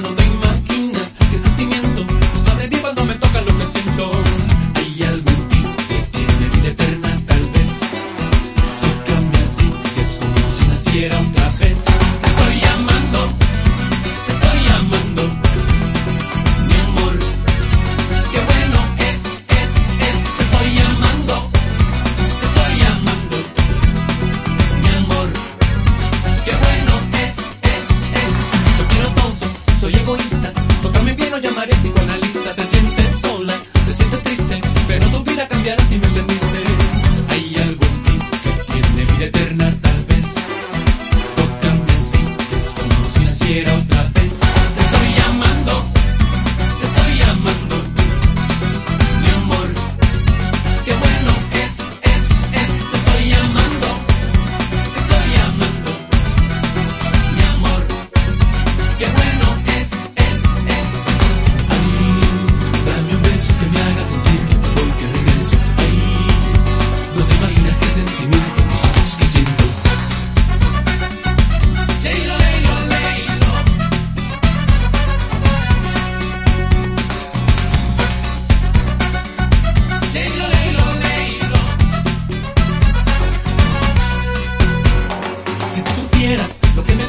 no te imaginas, qué sentimiento, no sabe viva, no me toca lo que siento. mirar si me entendiste. Hay algo en ti que tiene vida eterna, tal vez. Tócame así, desconocida si era lo que me